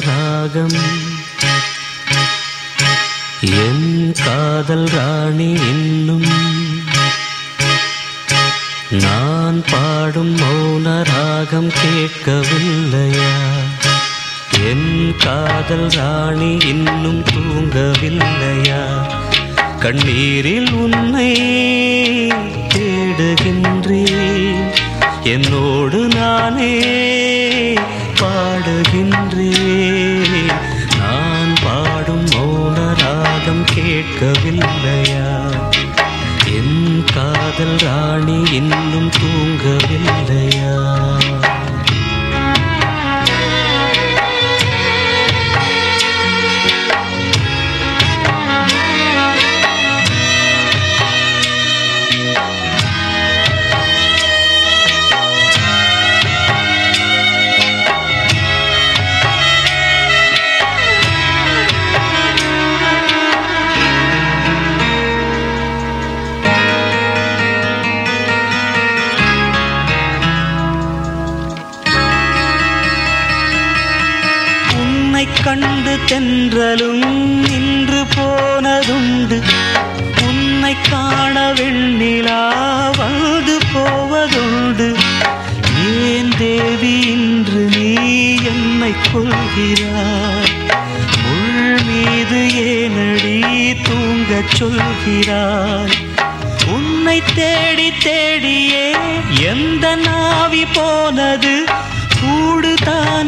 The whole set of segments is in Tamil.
ராகம். என் காதல் ராணி இன்னும் நான் பாடும் மௌன ராகம் கேட்கவில்லையா? என் காதல் ராணி இன்னும் தூங்கவில்லையா? கண்ணீரில் உன்னை தேடுகின்றேன். என்னோடு நானே ராகம் கண்டு தென்றலும் நின்று போனதுண்டு. உன்னை காண வெண்ணிலா வந்து போவதுண்டு. ஏன் தேவி இன்று நீ என்னை கொள்கிறாய்? முள் மீது ஏனடி தூங்கச் சொல்கிறாய்? உன்னை தேடி தேடியே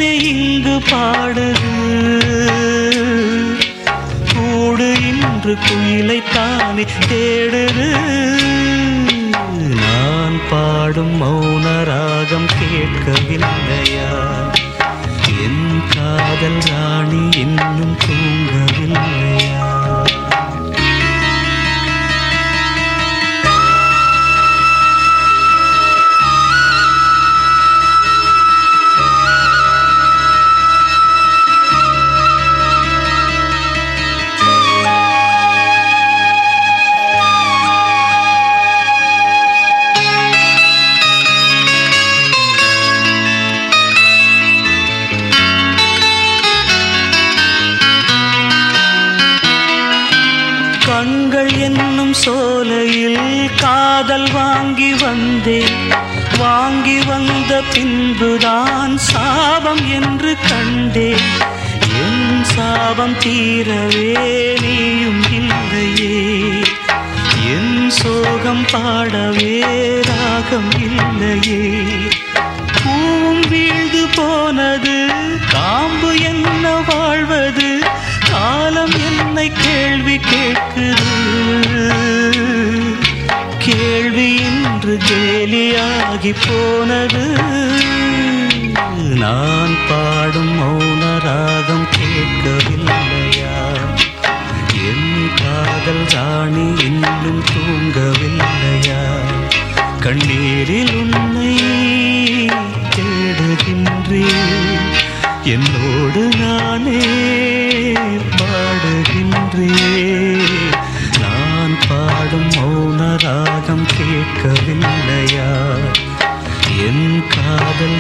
தானே இங்கு பாடுது. கூடு இன்று குயிலை தானே தேடுது. நான் பாடும் மௌன ராகம் கேட்கவில்லையா? என் காதல் ராணி இன்னும் தூங்கவில்லையா? சோலையில் காதல் வாங்கி வந்தேன். வாங்கி வந்த பின்புதான் சாபம் என்று கண்டேன். என் சாபம் தீரவே நீயும் இல்லையே. என் சோகம் பாடவே ராகம் இல்லையே. பூவும் வீழ்ந்து போனது காம்பு என்னவா வேலியாகி போனது. நான் பாடும் மௌன ராகம் கேட்கவில்லையா? என் காதல் ராணி இன்னும் தூங்கவில்லையா? கண்ணீரில் உன்னை தேடுகின்றேன். என்னோடு நானே பாடுகின்றேன்.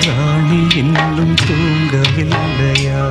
ராணி இன்னும் தூங்கவில்லையா?